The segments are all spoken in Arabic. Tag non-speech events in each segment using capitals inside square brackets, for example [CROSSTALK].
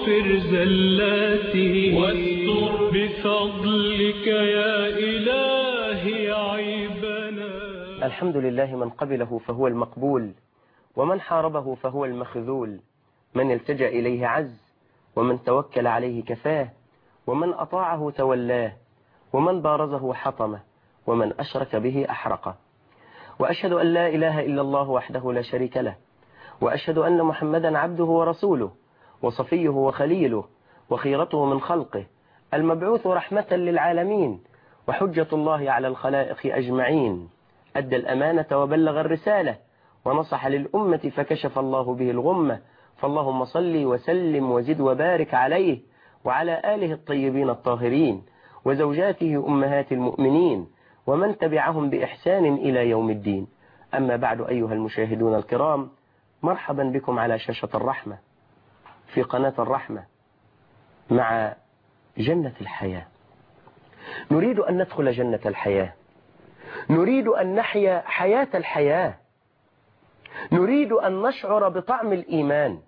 اغفر زلاتي واستر بفضلك يا إلهي عيبنا. الحمد لله من قبله فهو المقبول ومن حاربه فهو المخذول. من التجأ إليه عز ومن توكل عليه كفاه ومن أطاعه تولاه ومن بارزه حطمه ومن أشرك به أحرقه. وأشهد أن لا إله إلا الله وحده لا شريك له وأشهد أن محمدا عبده ورسوله وصفيه وخليله وخيرته من خلقه المبعوث رحمة للعالمين وحجة الله على الخلائق أجمعين. أدى الأمانة وبلغ الرسالة ونصح للأمة فكشف الله به الغمة. فاللهم صل وسلم وزد وبارك عليه وعلى آله الطيبين الطاهرين وزوجاته أمهات المؤمنين ومن تبعهم بإحسان إلى يوم الدين. أما بعد أيها المشاهدون الكرام مرحبا بكم على شاشة الرحمة. في قناة الرحمة مع جنة الحياة. نريد أن ندخل جنة الحياة. نريد أن نحيا حياة الحياة. نريد أن نشعر بطعم الإيمان.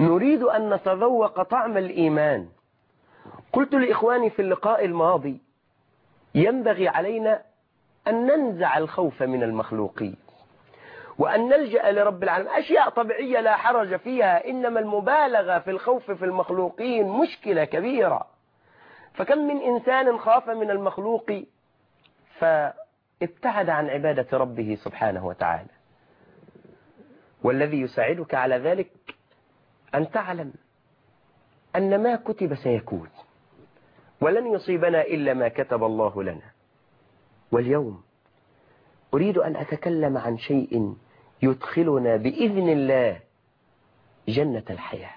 نريد أن نتذوق طعم الإيمان. قلت لإخواني في اللقاء الماضي ينبغي علينا أن ننزع الخوف من المخلوقين. وأن نلجأ لرب العالمين. أشياء طبيعية لا حرج فيها إنما المبالغة في الخوف في المخلوقين مشكلة كبيرة. فكم من إنسان خاف من المخلوق فابتعد عن عبادة ربه سبحانه وتعالى. والذي يساعدك على ذلك أن تعلم أن ما كتب سيكون ولن يصيبنا إلا ما كتب الله لنا. واليوم أريد أن أتكلم عن شيء يدخلنا بإذن الله جنة الحياة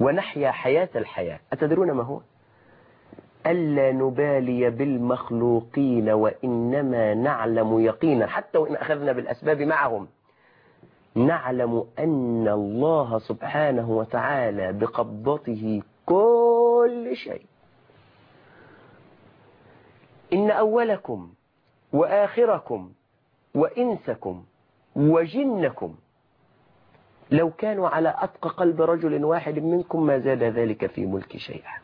ونحيا حياة الحياة. أتدرون ما هو؟ ألا نبالي بالمخلوقين وإنما نعلم يقينا. حتى وإن أخذنا بالأسباب معهم نعلم أن الله سبحانه وتعالى بقبضته كل شيء. إن أولكم وآخركم وإنسكم وجنكم. لو كانوا على أتقى قلب رجل واحد منكم ما زاد ذلك في ملك شيئا.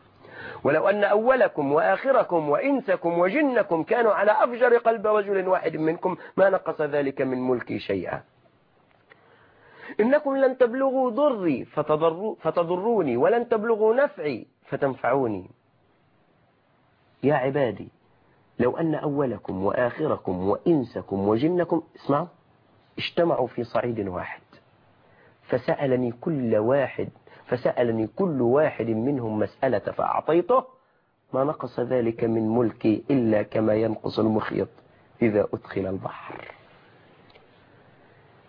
ولو أن أولكم وآخركم وإنسكم وجنكم كانوا على أفجر قلب رجل واحد منكم ما نقص ذلك من ملكي شيئا. إنكم لن تبلغوا ضري فتضروني ولن تبلغوا نفعي فتنفعوني. يا عبادي لو أن أولكم وآخركم وإنسكم وجنكم اسمعوا اجتمعوا في صعيد واحد. فسألني كل واحد فسألني كل واحد منهم مسألة فأعطيته ما نقص ذلك من ملكي إلا كما ينقص المخيط إذا أدخل البحر.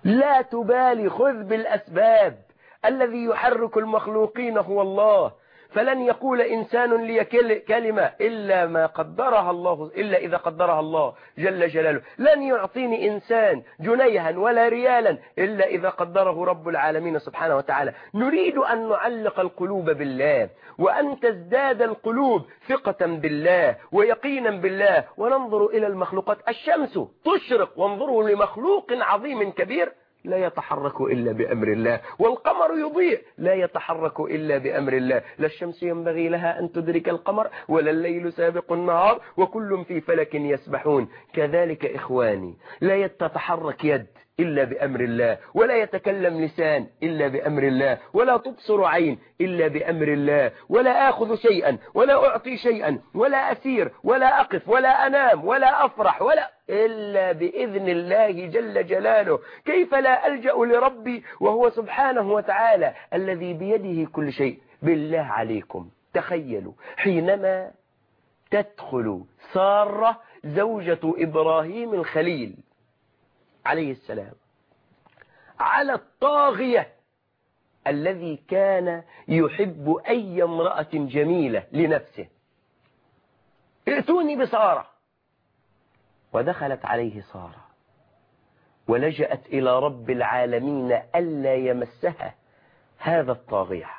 لا تبالي خذ بالأسباب. الذي يحرك المخلوقين هو الله. فلن يقول إنسان لي كلمة إلا ما قدرها الله إلا إذا قدرها الله جل جلاله. لن يعطيني إنسان جنيها ولا ريالا إلا إذا قدره رب العالمين سبحانه وتعالى. نريد أن نعلق القلوب بالله وأن تزداد القلوب ثقة بالله ويقينا بالله وننظر إلى المخلوقات. الشمس تشرق وانظروا لمخلوق عظيم كبير. لا يتحرك إلا بأمر الله والقمر يضيء لا يتحرك إلا بأمر الله. لا الشمس ينبغي لها أن تدرك القمر ولا الليل سابق النهار وكل في فلك يسبحون. كذلك إخواني لا تتحرك يد. إلا بأمر الله ولا يتكلم لسان إلا بأمر الله ولا تبصر عين إلا بأمر الله ولا آخذ شيئا ولا أعطي شيئا ولا أسير ولا أقف ولا أنام ولا أفرح ولا إلا بإذن الله جل جلاله. كيف لا ألجأ لربي وهو سبحانه وتعالى الذي بيده كل شيء؟ بالله عليكم. تخيلوا حينما تدخل سارة زوجة إبراهيم الخليل عليه السلام على الطاغية الذي كان يحب أي امرأة جميلة لنفسه. ائتوني بسارة. ودخلت عليه سارة. ولجأت إلى رب العالمين ألا يمسها هذا الطاغية.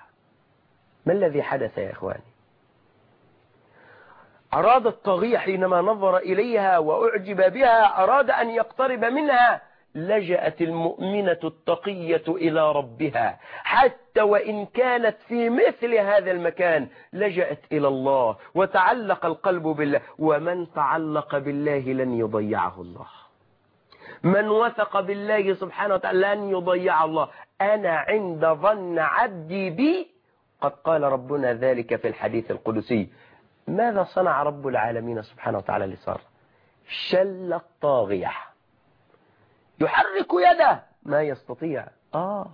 ما الذي حدث يا إخواني؟ أراد الطاغية حينما نظر إليها وأعجب بها أراد أن يقترب منها لجأت المؤمنة التقية إلى ربها. حتى وإن كانت في مثل هذا المكان لجأت إلى الله وتعلق القلب بالله ومن تعلق بالله لن يضيعه الله. من وثق بالله سبحانه وتعالى لن يضيع الله. أنا عند ظن عبدي بي قد قال ربنا ذلك في الحديث القدسي. ماذا صنع رب العالمين سبحانه وتعالى لسارة؟ شل الطاغية. يحرك يده. ما يستطيع. آه.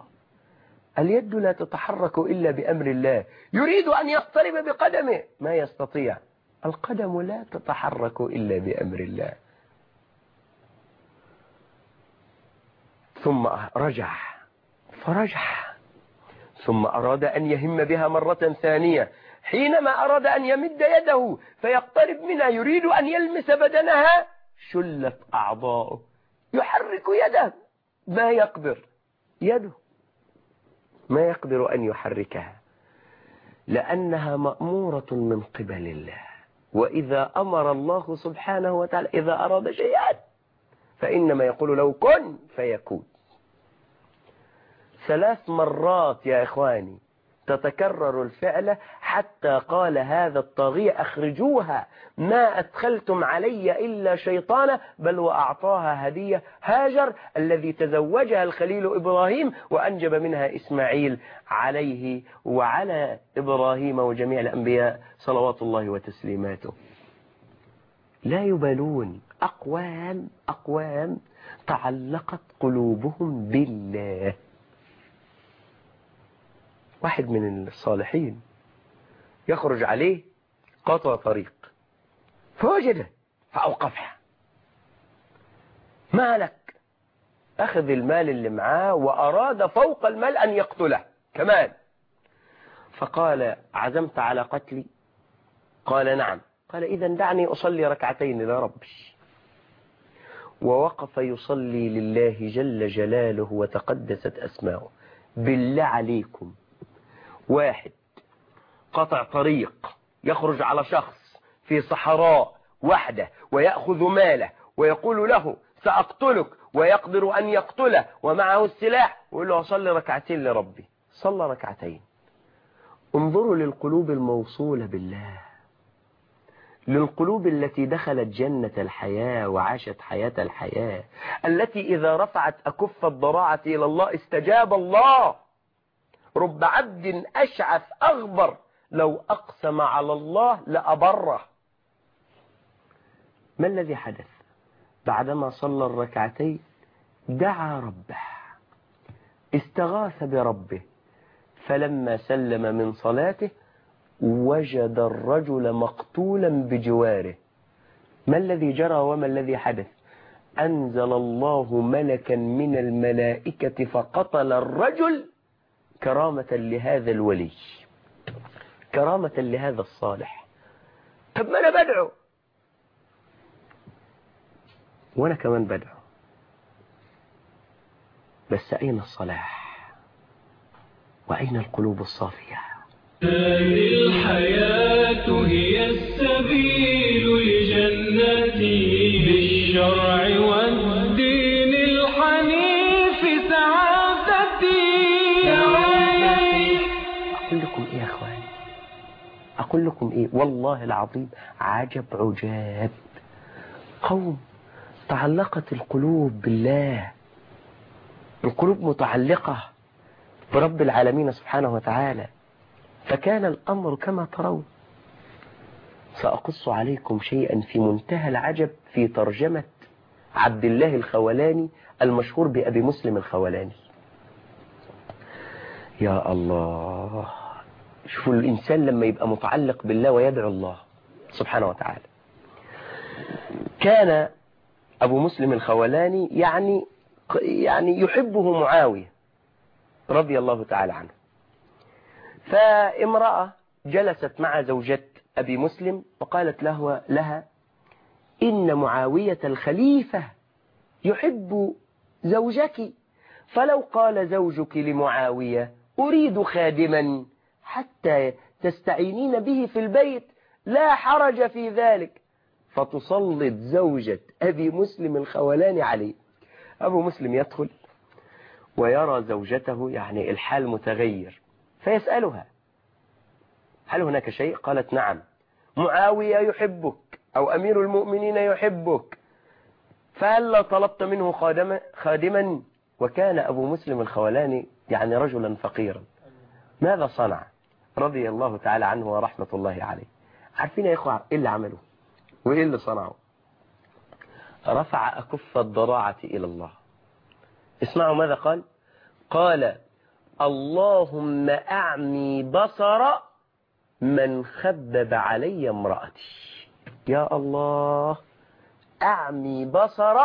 اليد لا تتحرك إلا بأمر الله. يريد أن يقترب بقدمه. ما يستطيع. القدم لا تتحرك إلا بأمر الله. ثم رجع. فرجع. ثم أراد أن يهم بها مرة ثانية. حينما أراد أن يمد يده فيقترب منها يريد أن يلمس بدنها شلت أعضاؤه. يحرك يده. ما يقدر؟ يده. ما يقدر أن يحركها. لأنها مأمورة من قبل الله. وإذا أمر الله سبحانه وتعالى إذا أراد شيئا فإنما يقول لو كن فيكون. ثلاث مرات يا إخواني تتكرر الفعلة حتى قال هذا الطاغية أخرجوها ما أدخلتم علي إلا شيطانا بل وأعطاها هدية هاجر الذي تزوجها الخليل إبراهيم وأنجب منها إسماعيل عليه وعلى إبراهيم وجميع الأنبياء صلوات الله وتسليماته. لا يبالون. أقوام أقوام تعلقت قلوبهم بالله. واحد من الصالحين. يخرج عليه قطع طريق. فوجده فأوقفها. ما لك؟ أخذ المال اللي معاه وأراد فوق المال أن يقتله. كمان. فقال عزمت على قتلي؟ قال نعم. قال إذا دعني أصلي ركعتين لربي ووقف يصلي لله جل جلاله وتقدست أسماؤه. بالله عليكم. واحد. قطع طريق يخرج على شخص في صحراء وحده ويأخذ ماله ويقول له سأقتلك ويقدر أن يقتله ومعه السلاح. ويقول له أصلي ركعتين لربي. صلى ركعتين. انظروا للقلوب الموصولة بالله. للقلوب التي دخلت جنة الحياة وعاشت حياة الحياة التي إذا رفعت أكف الضراعة إلى الله استجاب الله. رب عبد أشعث أغبر لو أقسم على الله لأبره. ما الذي حدث؟ بعدما صلى الركعتين دعا ربه استغاث بربه فلما سلم من صلاته وجد الرجل مقتولا بجواره. ما الذي جرى وما الذي حدث؟ أنزل الله ملكا من الملائكة فقتل الرجل كرامة لهذا الولي كرامة لهذا الصالح. طب ما أنا بدعو؟ وأنا كمان بدعو. بس أين الصلاح؟ وأين القلوب الصافية؟ الحياة هي السبيل لجنتي بالشرع. أقول لكم إيه؟ والله العظيم عجب عجاب. قوم تعلقت القلوب بالله. القلوب متعلقة برب العالمين سبحانه وتعالى. فكان الأمر كما ترون. سأقص عليكم شيئا في منتهى العجب في ترجمة عبد الله الخولاني المشهور بأبي مسلم الخولاني. يا الله. شوفوا الإنسان لما يبقى متعلق بالله ويدعو الله سبحانه وتعالى. كان أبو مسلم الخولاني يعني يعني يحبه معاوية رضي الله تعالى عنه. فامرأة جلست مع زوجة أبي مسلم وقالت له لها إن معاوية الخليفة يحب زوجك فلو قال زوجك لمعاوية أريد خادما. حتى تستعينين به في البيت لا حرج في ذلك. فتسلط زوجة أبي مسلم الخولاني عليه أبو مسلم يدخل ويرى زوجته يعني الحال متغير فيسألها هل هناك شيء؟ قالت نعم. معاوية يحبك أو أمير المؤمنين يحبك. فهل طلبت منه خادما, خادما؟ وكان أبو مسلم الخولاني يعني رجلا فقيرا. ماذا صنع؟ رضي الله تعالى عنه ورحمة الله عليه. عارفين يا إخوة إيه اللي عمله؟ وإيه اللي صنعه؟ رفع أكف الضراعة إلى الله. اسمعوا ماذا قال؟ قال اللهم أعمي بصر من خبب علي امرأتي. يا الله أعمي بصر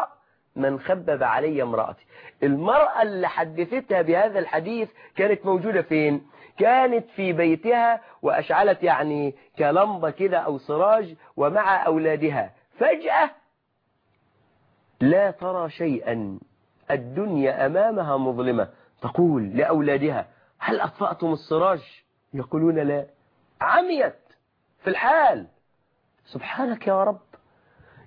من خبب علي امرأتي. المرأة اللي حدثتها بهذا الحديث كانت موجودة فين؟ كانت في بيتها وأشعلت يعني كلمبة كده أو سراج ومع أولادها. فجأة لا ترى شيئا. الدنيا أمامها مظلمة. تقول لأولادها هل أطفأتم السراج؟ يقولون لا. عميت في الحال. سبحانك يا رب.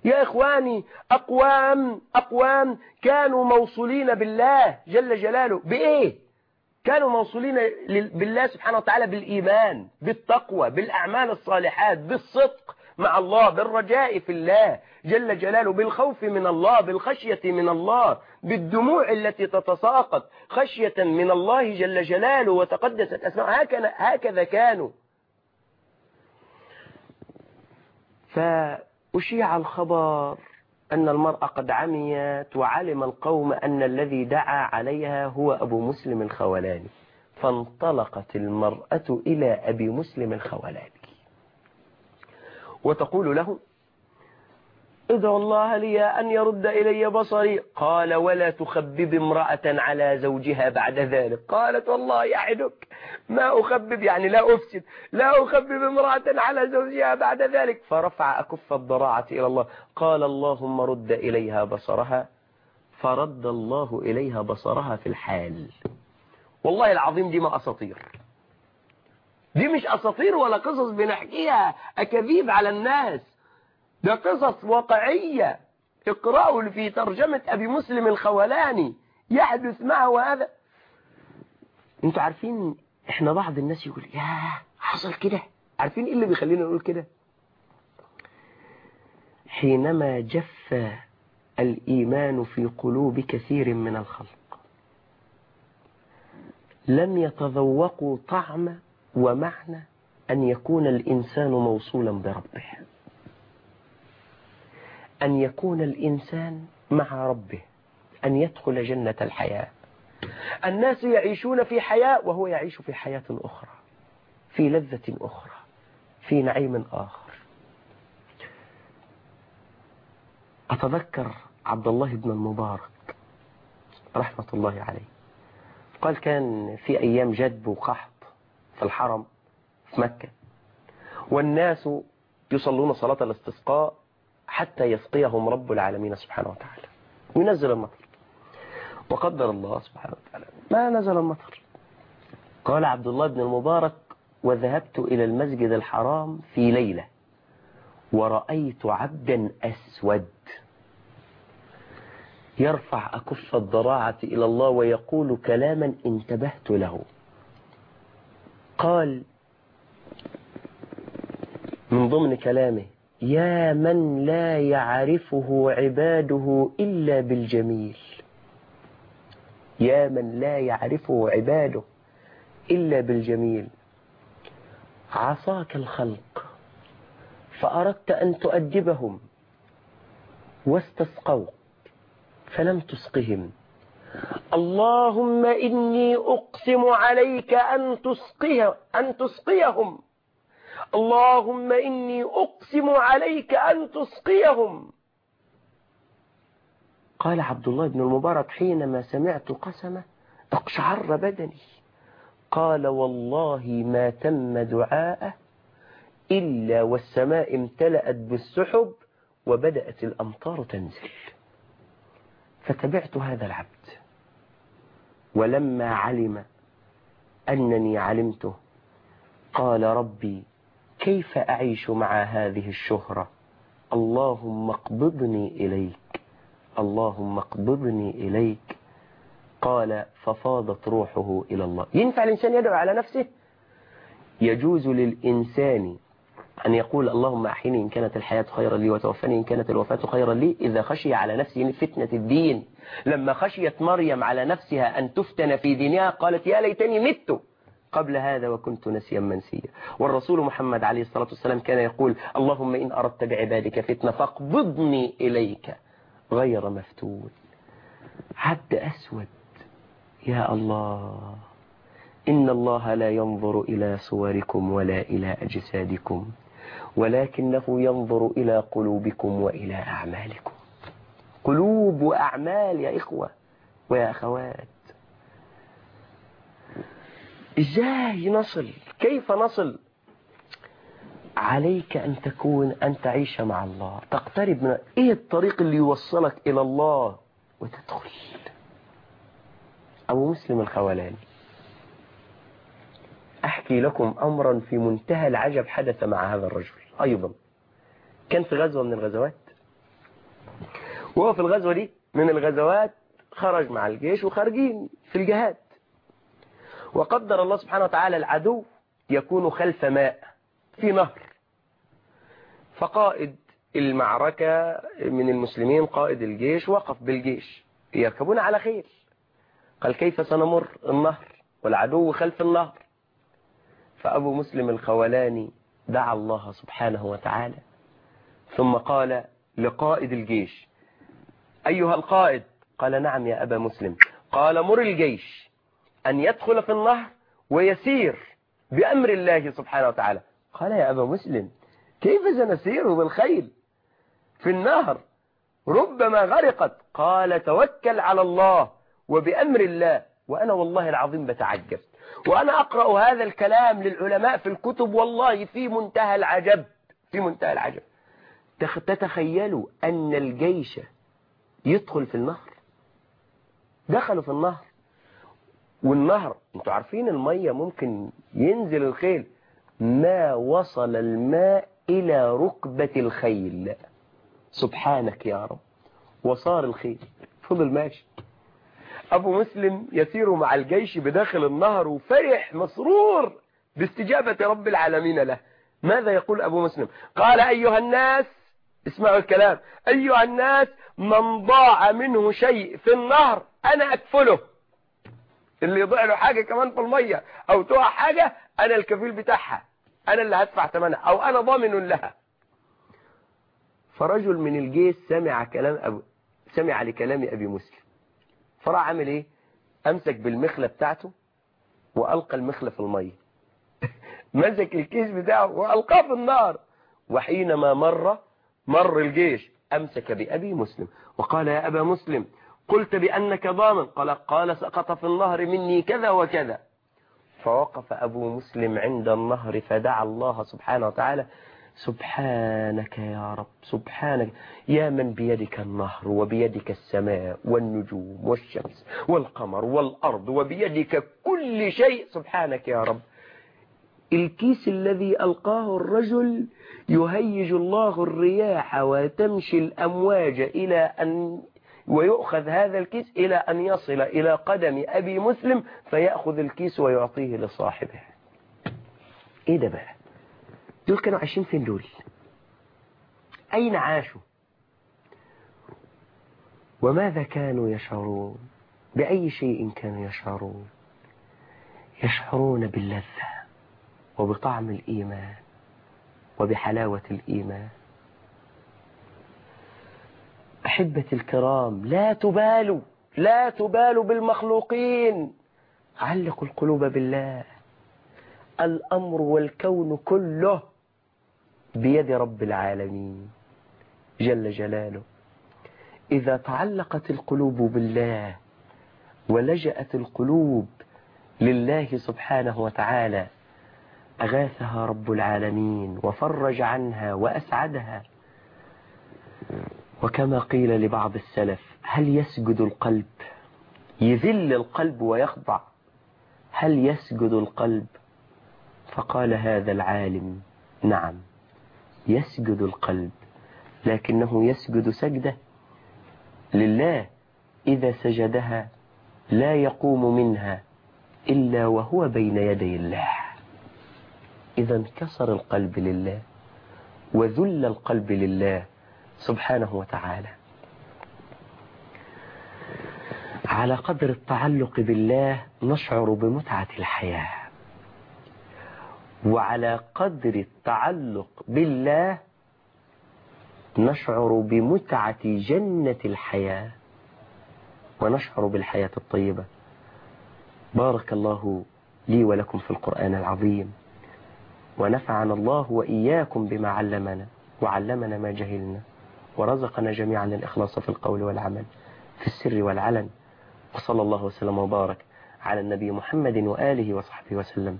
يا إخواني أقوام أقوام كانوا موصولين بالله جل جلاله. بإيه؟ كانوا موصولين بالله سبحانه وتعالى بالإيمان بالتقوى بالأعمال الصالحات بالصدق مع الله بالرجاء في الله جل جلاله بالخوف من الله بالخشية من الله بالدموع التي تتساقط خشية من الله جل جلاله وتقدست أسماء هكذا, هكذا كانوا. فأشيع الخبر أن المرأة قد عميت وعلم القوم أن الذي دعا عليها هو أبو مسلم الخولاني. فانطلقت المرأة إلى أبي مسلم الخولاني. وتقول له ادعو الله لي أن يرد إلي بصري. قال ولا تخبب امرأة على زوجها بعد ذلك. قالت والله يعدك. ما أخبب يعني لا أفسد. لا أخبب امرأة على زوجها بعد ذلك. فرفع أكف الضراعة إلى الله. قال اللهم رد إليها بصرها. فرد الله إليها بصرها في الحال. والله العظيم دي ما أساطير. دي مش أساطير ولا قصص بنحكيها. أكاذيب على الناس. ده قصص واقعية. اقرأوا في ترجمة أبي مسلم الخولاني. يحدث معه هذا. أنتوا عارفين إحنا بعض الناس يقول يا حصل كده. عارفين إيه اللي بيخلينا نقول كده؟ حينما جف الإيمان في قلوب كثير من الخلق لم يتذوقوا طعم ومعنى أن يكون الإنسان موصولا بربه. أن يكون الإنسان مع ربه أن يدخل جنة الحياة. الناس يعيشون في حياة وهو يعيش في حياة أخرى في لذة أخرى في نعيم آخر. أتذكر عبد الله بن المبارك رحمة الله عليه. قال كان في أيام جدب وقحط في الحرم في مكة والناس يصلون صلاة الاستسقاء حتى يسقيهم رب العالمين سبحانه وتعالى. وينزل المطر. وقدر الله سبحانه وتعالى. ما نزل المطر. قال عبد الله بن المبارك وذهبت إلى المسجد الحرام في ليلة. ورأيت عبدا أسود. يرفع أكف الضراعة إلى الله ويقول كلاما انتبهت له. قال من ضمن كلامه يا من لا يعرفه عباده إلا بالجميل. يا من لا يعرفه عباده إلا بالجميل. عصاك الخلق فأردت أن تؤدبهم واستسقوك فلم تسقهم. اللهم إني أقسم عليك أن تسقيه أن تسقيهم. اللهم إني أقسم عليك أن تسقيهم. قال عبد الله بن المبارك حينما سمعت قسمة أقشعر بدني. قال والله ما تم دعاءه إلا والسماء امتلأت بالسحب وبدأت الأمطار تنزل. فتبعت هذا العبد. ولما علم أنني علمته قال ربي كيف أعيش مع هذه الشهرة؟ اللهم اقبضني إليك. اللهم اقبضني إليك. قال ففاضت روحه إلى الله. ينفع الإنسان يدعو على نفسه؟ يجوز للإنسان أن يقول اللهم أحيني إن كانت الحياة خيرا لي وتوفني إن كانت الوفاة خيرا لي إذا خشي على نفسه فتنة الدين. لما خشيت مريم على نفسها أن تفتن في دينها قالت يا ليتني مت. قبل هذا وكنت نسيا منسيا. والرسول محمد عليه الصلاة والسلام كان يقول اللهم إن أردت بعبادك فتنة فاقبضني إليك غير مفتون. عبد أسود يا الله إن الله لا ينظر إلى صوركم ولا إلى أجسادكم ولكنه ينظر إلى قلوبكم وإلى أعمالكم. قلوب وأعمال يا إخوة ويا أخوات. إزاي نصل؟ كيف نصل؟ عليك أن تكون أن تعيش مع الله. تقترب من إيه الطريق اللي يوصلك إلى الله وتدخل؟ أبو مسلم الخولاني. أحكي لكم أمرا في منتهى العجب حدث مع هذا الرجل. أيضا. كان في غزوة من الغزوات. وهو في الغزوة دي من الغزوات خرج مع الجيش وخارجين في الجهاد. وقدر الله سبحانه وتعالى العدو يكون خلف ماء في نهر. فقائد المعركة من المسلمين قائد الجيش وقف بالجيش. يركبون على خيل. قال كيف سنمر النهر والعدو خلف النهر؟ فأبو مسلم الخولاني دعا الله سبحانه وتعالى. ثم قال لقائد الجيش أيها القائد؟ قال نعم يا أبا مسلم. قال مر الجيش. أن يدخل في النهر ويسير بأمر الله سبحانه وتعالى. قال يا أبا مسلم كيف سنسير بالخيل؟ في النهر ربما غرقت. قال توكل على الله وبأمر الله وأنا والله العظيم بتعجب. وأنا أقرأ هذا الكلام للعلماء في الكتب والله في منتهى العجب في منتهى العجب. تتخيلوا أن الجيش يدخل في النهر؟ دخلوا في النهر. والنهر. أنتوا عارفين المية ممكن ينزل الخيل. ما وصل الماء إلى ركبة الخيل. سبحانك يا رب. وصار الخيل. فضل ماشي. أبو مسلم يسير مع الجيش بداخل النهر وفرح مسرور باستجابة رب العالمين له. ماذا يقول أبو مسلم؟ قال أيها الناس اسمعوا الكلام. أيها الناس من ضاع منه شيء في النهر أنا أكفله. اللي يضيع له حاجة كمان في المية أو تقع حاجة أنا الكفيل بتاعها. أنا اللي هدفع ثمنها أو أنا ضامن لها. فرجل من الجيش سمع كلام أبو سمع لكلام أبي مسلم. فراح عامل إيه؟ أمسك بالمخلة بتاعته وألقى المخلة في المية. [LAUGHS] مسك الكيس بتاعه وألقاه في النار. وحينما مر مر الجيش أمسك بأبي مسلم. وقال يا أبا مسلم قلت بأنك ضامن. قال قال سقط في النهر مني كذا وكذا. فوقف أبو مسلم عند النهر فدعا الله سبحانه وتعالى. سبحانك يا رب سبحانك. يا من بيدك النهر وبيدك السماء والنجوم والشمس والقمر والأرض وبيدك كل شيء سبحانك يا رب. الكيس الذي ألقاه الرجل يهيج الله الرياح وتمشي الأمواج إلى أن ويؤخذ هذا الكيس إلى أن يصل إلى قدم أبي مسلم فيأخذ الكيس ويعطيه لصاحبه. إيه ده بقى؟ دول كانوا عايشين فين دول؟ أين عاشوا؟ وماذا كانوا يشعرون؟ بأي شيء كانوا يشعرون؟ يشعرون باللذة وبطعم الإيمان وبحلاوة الإيمان. أحبتي الكرام لا تبالوا لا تبالوا بالمخلوقين. علقوا القلوب بالله. الأمر والكون كله بيد رب العالمين جل جلاله. إذا تعلقت القلوب بالله ولجأت القلوب لله سبحانه وتعالى أغاثها رب العالمين وفرج عنها وأسعدها. وكما قيل لبعض السلف هل يسجد القلب؟ يذل القلب ويخضع. هل يسجد القلب؟ فقال هذا العالم نعم يسجد القلب لكنه يسجد سجدة. لله إذا سجدها لا يقوم منها إلا وهو بين يدي الله. إذا انكسر القلب لله وذل القلب لله سبحانه وتعالى. على قدر التعلق بالله نشعر بمتعة الحياة. وعلى قدر التعلق بالله نشعر بمتعة جنة الحياة. ونشعر بالحياة الطيبة. بارك الله لي ولكم في القرآن العظيم. ونفعنا الله وإياكم بما علمنا. وعلمنا ما جهلنا. ورزقنا جميعا الإخلاص في القول والعمل في السر والعلن. وصلى الله وسلم وبارك على النبي محمد وآله وصحبه وسلم.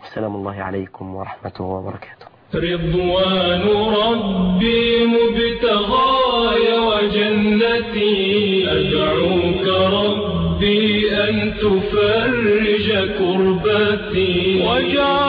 والسلام الله عليكم ورحمته وبركاته. رضوان ربي مبتغاي وجنتي أدعوك ربي أن تفرج كربتي. واجعل